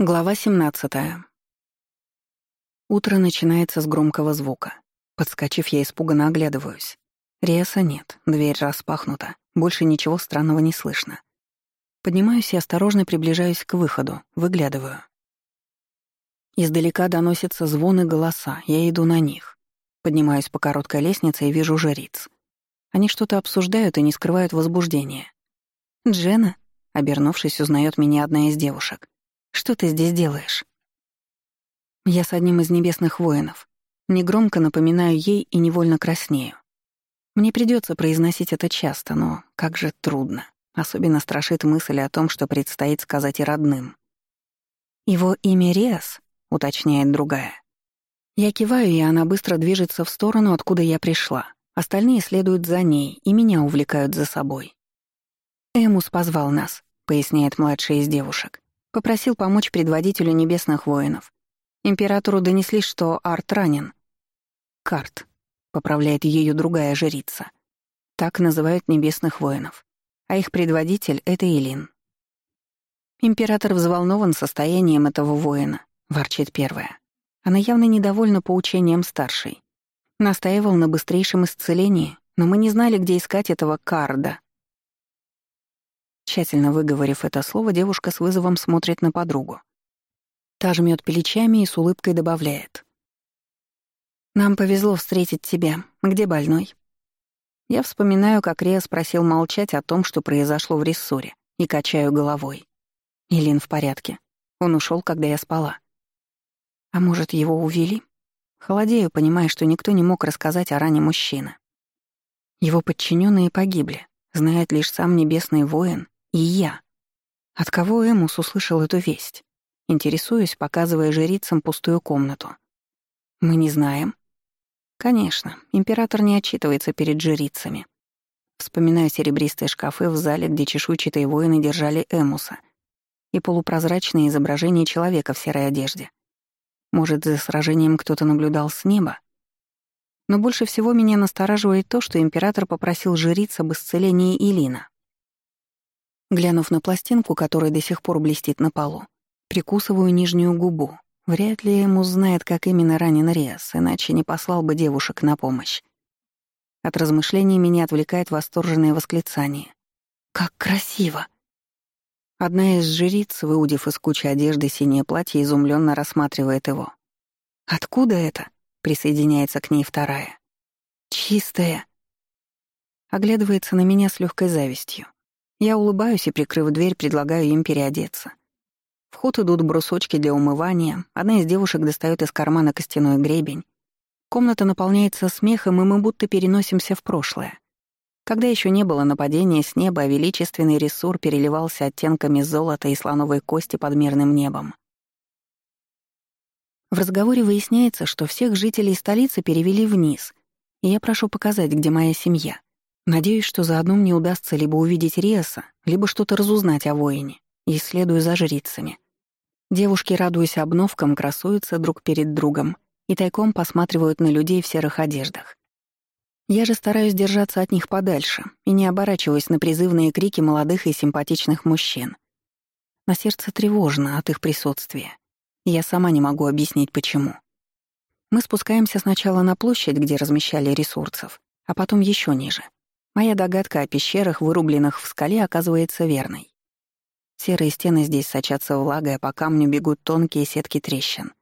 Глава 17. Утро начинается с громкого звука. Подскочив, я испуганно оглядываюсь. Риаса нет, дверь распахнута, больше ничего странного не слышно. Поднимаюсь и осторожно приближаюсь к выходу, выглядываю. Издалека доносятся звоны голоса, я иду на них. Поднимаюсь по короткой лестнице и вижу жриц. Они что-то обсуждают и не скрывают возбуждения. «Джена?» — обернувшись, узнает меня одна из девушек. Что ты здесь делаешь?» Я с одним из небесных воинов. Негромко напоминаю ей и невольно краснею. Мне придется произносить это часто, но как же трудно. Особенно страшит мысль о том, что предстоит сказать и родным. «Его имя Риас?» — уточняет другая. Я киваю, и она быстро движется в сторону, откуда я пришла. Остальные следуют за ней и меня увлекают за собой. «Эмус позвал нас», — поясняет младшая из девушек. Попросил помочь предводителю небесных воинов. Императору донесли, что Арт ранен. Карт. Поправляет ее другая жрица. Так называют небесных воинов. А их предводитель — это Илин. Император взволнован состоянием этого воина, ворчит первая. Она явно недовольна поучением старшей. Настаивал на быстрейшем исцелении, но мы не знали, где искать этого Карда. Тщательно выговорив это слово, девушка с вызовом смотрит на подругу. Та жмет плечами и с улыбкой добавляет. «Нам повезло встретить тебя. Где больной?» Я вспоминаю, как Рея спросил молчать о том, что произошло в рессоре, и качаю головой. Илин в порядке. Он ушел, когда я спала. А может, его увели? Холодею, понимая, что никто не мог рассказать о ране мужчины. Его подчиненные погибли, знает лишь сам небесный воин и я. От кого Эмус услышал эту весть? Интересуюсь, показывая жрицам пустую комнату. Мы не знаем. Конечно, император не отчитывается перед жрицами. Вспоминаю серебристые шкафы в зале, где чешуйчатые воины держали Эмуса, и полупрозрачные изображения человека в серой одежде. Может, за сражением кто-то наблюдал с неба? Но больше всего меня настораживает то, что император попросил жриц об исцелении Илина. Глянув на пластинку, которая до сих пор блестит на полу, прикусываю нижнюю губу. Вряд ли ему знает, как именно ранен Риас, иначе не послал бы девушек на помощь. От размышлений меня отвлекает восторженное восклицание. «Как красиво!» Одна из жриц, выудив из кучи одежды синее платье, изумленно рассматривает его. «Откуда это?» — присоединяется к ней вторая. «Чистая!» Оглядывается на меня с легкой завистью. Я улыбаюсь и, прикрыв дверь, предлагаю им переодеться. В ход идут брусочки для умывания, одна из девушек достает из кармана костяной гребень. Комната наполняется смехом, и мы будто переносимся в прошлое. Когда еще не было нападения с неба, величественный ресур переливался оттенками золота и слоновой кости под мирным небом. В разговоре выясняется, что всех жителей столицы перевели вниз, и я прошу показать, где моя семья. Надеюсь, что заодно мне удастся либо увидеть Риаса, либо что-то разузнать о воине, и следую за жрицами. Девушки, радуясь обновкам, красуются друг перед другом и тайком посматривают на людей в серых одеждах. Я же стараюсь держаться от них подальше и не оборачиваюсь на призывные крики молодых и симпатичных мужчин. На сердце тревожно от их присутствия. Я сама не могу объяснить, почему. Мы спускаемся сначала на площадь, где размещали ресурсов, а потом еще ниже — Моя догадка о пещерах, вырубленных в скале, оказывается верной. Серые стены здесь сочатся влагой, а по камню бегут тонкие сетки трещин.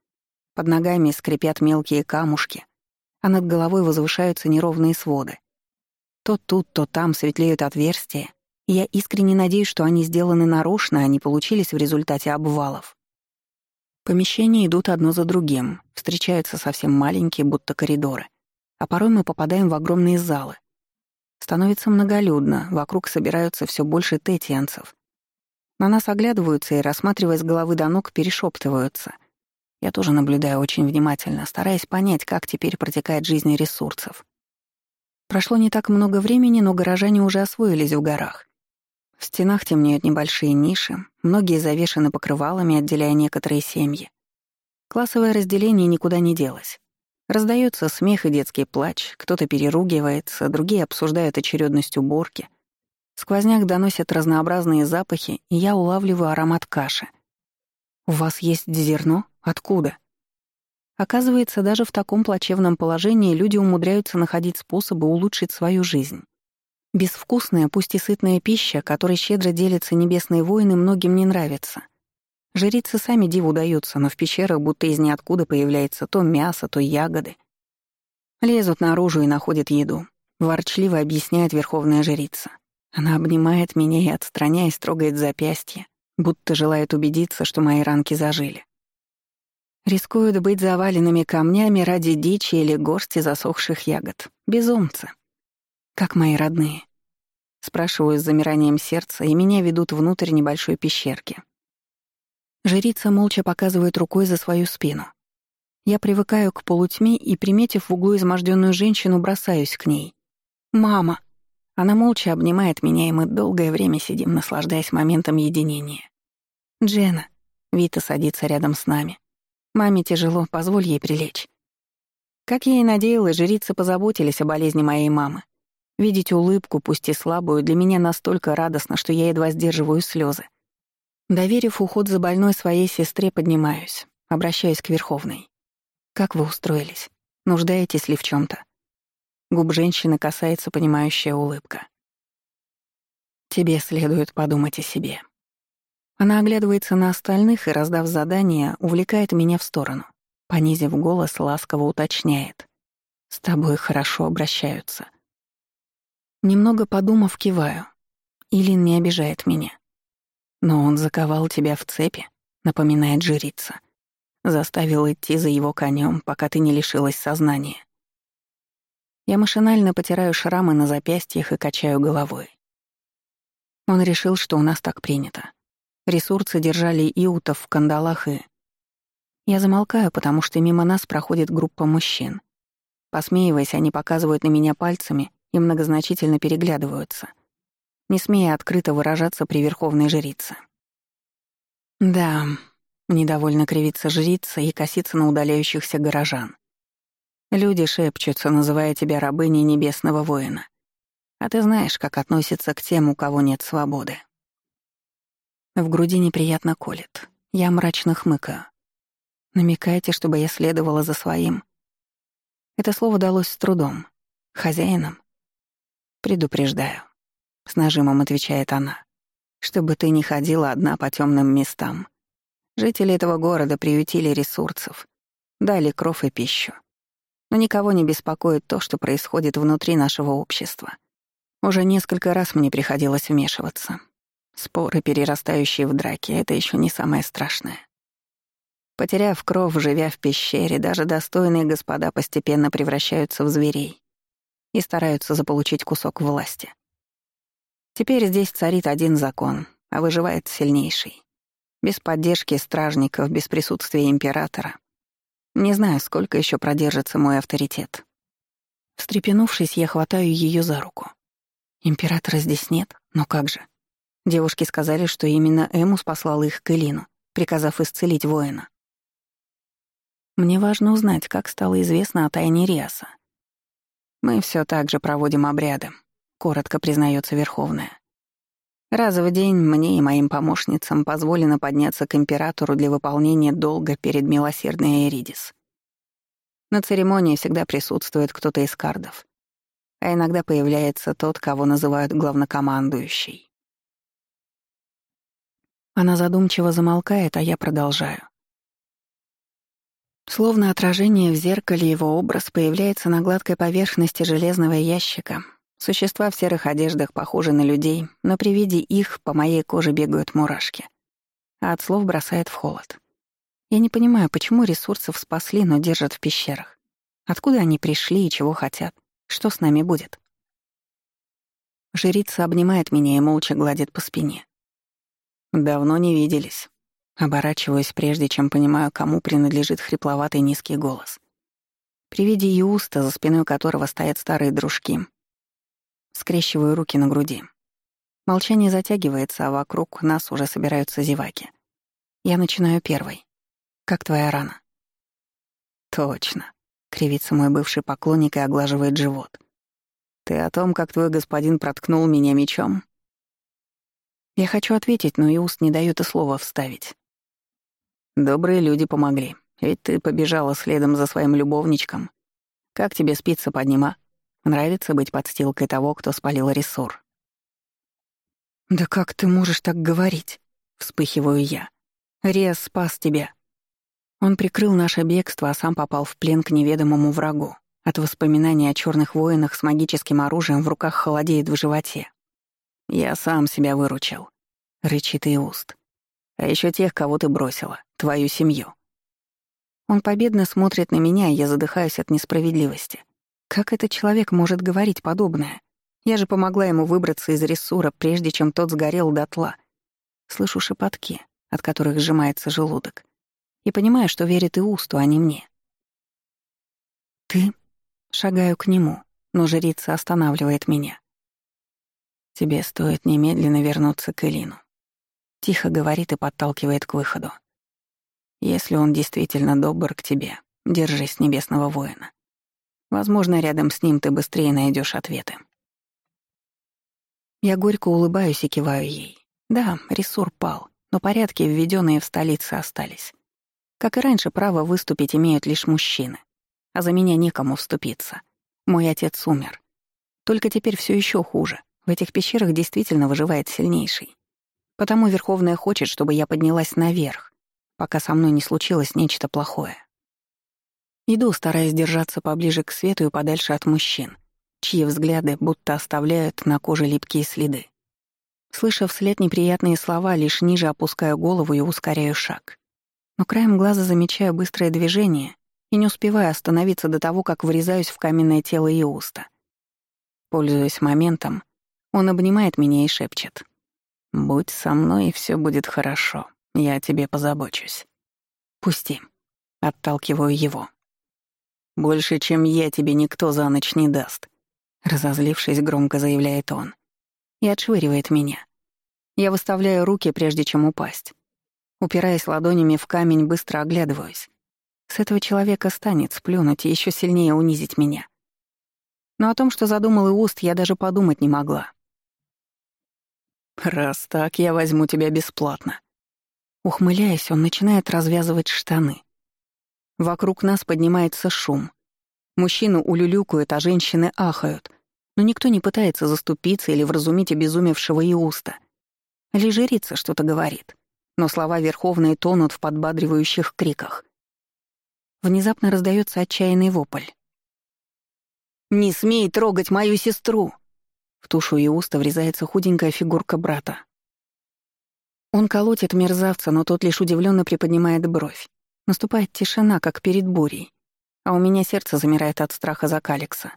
Под ногами скрипят мелкие камушки, а над головой возвышаются неровные своды. То тут, то там светлеют отверстия, я искренне надеюсь, что они сделаны нарочно, а не получились в результате обвалов. Помещения идут одно за другим, встречаются совсем маленькие, будто коридоры, а порой мы попадаем в огромные залы, Становится многолюдно, вокруг собираются все больше тетианцев. На нас оглядываются и, рассматривая с головы до ног, перешептываются. Я тоже наблюдаю очень внимательно, стараясь понять, как теперь протекает жизнь ресурсов. Прошло не так много времени, но горожане уже освоились в горах. В стенах темнеют небольшие ниши, многие завешены покрывалами, отделяя некоторые семьи. Классовое разделение никуда не делось. Раздается смех и детский плач, кто-то переругивается, другие обсуждают очередность уборки. Сквозняк доносит разнообразные запахи, и я улавливаю аромат каши. У вас есть зерно? Откуда? Оказывается, даже в таком плачевном положении люди умудряются находить способы улучшить свою жизнь. Безвкусная, пусть и сытная пища, которой щедро делятся небесные воины, многим не нравится. Жрицы сами диву даются, но в пещерах будто из ниоткуда появляется то мясо, то ягоды. Лезут наружу и находят еду. Ворчливо объясняет верховная жрица. Она обнимает меня и, отстраняясь, трогает запястье, будто желает убедиться, что мои ранки зажили. Рискуют быть заваленными камнями ради дичи или горсти засохших ягод. Безумцы. Как мои родные. Спрашиваю с замиранием сердца, и меня ведут внутрь небольшой пещерки. Жрица молча показывает рукой за свою спину. Я привыкаю к полутьме и, приметив в углу изможденную женщину, бросаюсь к ней. «Мама!» Она молча обнимает меня, и мы долгое время сидим, наслаждаясь моментом единения. «Джена!» Вита садится рядом с нами. «Маме тяжело, позволь ей прилечь». Как я и надеялась, жрицы позаботились о болезни моей мамы. Видеть улыбку, пусть и слабую, для меня настолько радостно, что я едва сдерживаю слезы. Доверив уход за больной своей сестре, поднимаюсь, обращаюсь к Верховной. «Как вы устроились? Нуждаетесь ли в чем то Губ женщины касается понимающая улыбка. «Тебе следует подумать о себе». Она оглядывается на остальных и, раздав задание, увлекает меня в сторону. Понизив голос, ласково уточняет. «С тобой хорошо обращаются». Немного подумав, киваю. Илин не обижает меня. Но он заковал тебя в цепи, напоминает жрица. Заставил идти за его конем, пока ты не лишилась сознания. Я машинально потираю шрамы на запястьях и качаю головой. Он решил, что у нас так принято. Ресурсы держали иутов в кандалах и... Я замолкаю, потому что мимо нас проходит группа мужчин. Посмеиваясь, они показывают на меня пальцами и многозначительно переглядываются, не смея открыто выражаться при верховной жрице. Да, недовольно кривится жрица и косится на удаляющихся горожан. Люди шепчутся, называя тебя рабыней небесного воина. А ты знаешь, как относятся к тем, у кого нет свободы. В груди неприятно колет. Я мрачно хмыкаю. Намекаете, чтобы я следовала за своим? Это слово далось с трудом. Хозяином? «Предупреждаю», — с нажимом отвечает она, «чтобы ты не ходила одна по темным местам. Жители этого города приютили ресурсов, дали кров и пищу. Но никого не беспокоит то, что происходит внутри нашего общества. Уже несколько раз мне приходилось вмешиваться. Споры, перерастающие в драки, — это еще не самое страшное. Потеряв кровь, живя в пещере, даже достойные господа постепенно превращаются в зверей и стараются заполучить кусок власти. Теперь здесь царит один закон, а выживает сильнейший. Без поддержки стражников, без присутствия императора. Не знаю, сколько еще продержится мой авторитет. Встрепенувшись, я хватаю ее за руку. Императора здесь нет, но как же? Девушки сказали, что именно Эмус послал их к Элину, приказав исцелить воина. Мне важно узнать, как стало известно о тайне Риаса. Мы все так же проводим обряды, коротко признается Верховная. Раз в день мне и моим помощницам позволено подняться к императору для выполнения долга перед милосердной Эридис. На церемонии всегда присутствует кто-то из кардов, а иногда появляется тот, кого называют главнокомандующий. Она задумчиво замолкает, а я продолжаю. Словно отражение в зеркале его образ появляется на гладкой поверхности железного ящика. Существа в серых одеждах похожи на людей, но при виде их по моей коже бегают мурашки. А от слов бросает в холод. Я не понимаю, почему ресурсов спасли, но держат в пещерах. Откуда они пришли и чего хотят? Что с нами будет? Жрица обнимает меня и молча гладит по спине. «Давно не виделись», Оборачиваюсь, прежде чем понимаю, кому принадлежит хрипловатый низкий голос. При виде Юста, за спиной которого стоят старые дружки, скрещиваю руки на груди. Молчание затягивается, а вокруг нас уже собираются зеваки. Я начинаю первой. «Как твоя рана?» «Точно», — кривится мой бывший поклонник и оглаживает живот. «Ты о том, как твой господин проткнул меня мечом?» Я хочу ответить, но Иуст не дает и слова вставить. Добрые люди помогли, ведь ты побежала следом за своим любовничком. Как тебе спится поднима? Нравится быть подстилкой того, кто спалил рессор?» «Да как ты можешь так говорить?» — вспыхиваю я. «Риас спас тебя». Он прикрыл наше бегство, а сам попал в плен к неведомому врагу. От воспоминаний о черных воинах с магическим оружием в руках холодеет в животе. «Я сам себя выручил», — рычит и уст. «А еще тех, кого ты бросила, твою семью». Он победно смотрит на меня, и я задыхаюсь от несправедливости. Как этот человек может говорить подобное? Я же помогла ему выбраться из рессура, прежде чем тот сгорел дотла. Слышу шепотки, от которых сжимается желудок. И понимаю, что верит и Усту, а не мне. «Ты?» Шагаю к нему, но жрица останавливает меня. «Тебе стоит немедленно вернуться к Элину». Тихо говорит и подталкивает к выходу. «Если он действительно добр к тебе, держись небесного воина. Возможно, рядом с ним ты быстрее найдешь ответы». Я горько улыбаюсь и киваю ей. Да, ресур пал, но порядки, введенные в столице, остались. Как и раньше, право выступить имеют лишь мужчины а за меня некому вступиться. Мой отец умер. Только теперь все еще хуже. В этих пещерах действительно выживает сильнейший. Потому Верховная хочет, чтобы я поднялась наверх, пока со мной не случилось нечто плохое. Иду, стараясь держаться поближе к свету и подальше от мужчин, чьи взгляды будто оставляют на коже липкие следы. Слыша вслед неприятные слова, лишь ниже опускаю голову и ускоряю шаг. Но краем глаза замечаю быстрое движение и не успеваю остановиться до того, как врезаюсь в каменное тело Иуста. Пользуясь моментом, он обнимает меня и шепчет. «Будь со мной, и все будет хорошо. Я о тебе позабочусь». «Пусти». Отталкиваю его. «Больше, чем я, тебе никто за ночь не даст», — разозлившись, громко заявляет он. И отшвыривает меня. Я выставляю руки, прежде чем упасть. Упираясь ладонями в камень, быстро оглядываюсь. С этого человека станет сплюнуть и еще сильнее унизить меня. Но о том, что задумал Иуст, я даже подумать не могла. «Раз так, я возьму тебя бесплатно». Ухмыляясь, он начинает развязывать штаны. Вокруг нас поднимается шум. Мужчины улюлюкают, а женщины ахают. Но никто не пытается заступиться или вразумить обезумевшего Иуста. Лишь что-то говорит. Но слова Верховные тонут в подбадривающих криках. Внезапно раздается отчаянный вопль. «Не смей трогать мою сестру!» В тушу и уста врезается худенькая фигурка брата. Он колотит мерзавца, но тот лишь удивленно приподнимает бровь. Наступает тишина, как перед бурей, а у меня сердце замирает от страха за Каликса.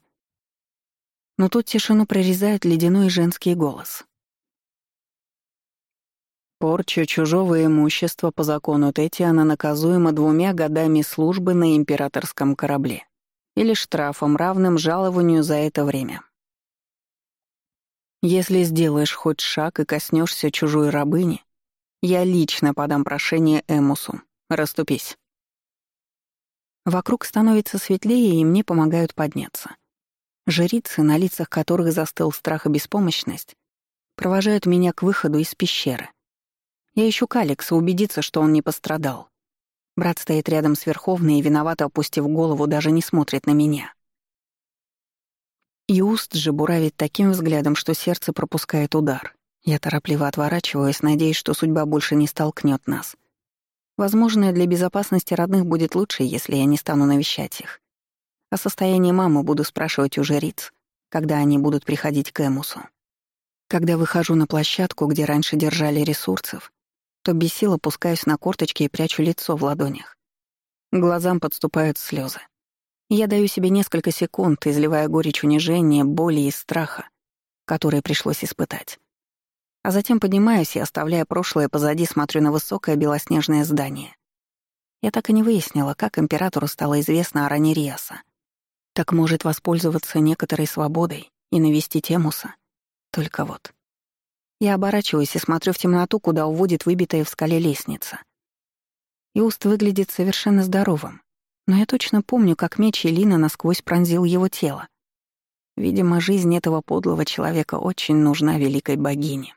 Но тут тишину прорезает ледяной женский голос. Порча чужого имущества по закону Тетиана наказуема двумя годами службы на императорском корабле или штрафом, равным жалованию за это время. Если сделаешь хоть шаг и коснешься чужой рабыни, я лично подам прошение Эмусу. Раступись. Вокруг становится светлее, и мне помогают подняться. Жрицы, на лицах которых застыл страх и беспомощность, провожают меня к выходу из пещеры — я ищу Каликса, убедиться, что он не пострадал. Брат стоит рядом с Верховной и, виновато опустив голову, даже не смотрит на меня. И уст же буравит таким взглядом, что сердце пропускает удар. Я торопливо отворачиваюсь, надеясь, что судьба больше не столкнет нас. Возможно, для безопасности родных будет лучше, если я не стану навещать их. О состоянии мамы буду спрашивать у жриц, когда они будут приходить к Эмусу. Когда выхожу на площадку, где раньше держали ресурсов, то без сил опускаюсь на корточки и прячу лицо в ладонях. Глазам подступают слезы. Я даю себе несколько секунд, изливая горечь унижения, боли и страха, которые пришлось испытать. А затем поднимаюсь и, оставляя прошлое позади, смотрю на высокое белоснежное здание. Я так и не выяснила, как императору стало известно о ране Риаса. Так может воспользоваться некоторой свободой и навести Темуса. Только вот я оборачиваюсь и смотрю в темноту, куда уводит выбитая в скале лестница. Иуст выглядит совершенно здоровым, но я точно помню, как меч Элина насквозь пронзил его тело. Видимо, жизнь этого подлого человека очень нужна великой богине.